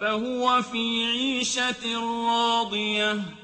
فَهُوَ فِي عِيشَةٍ رَّاضِيَةٍ.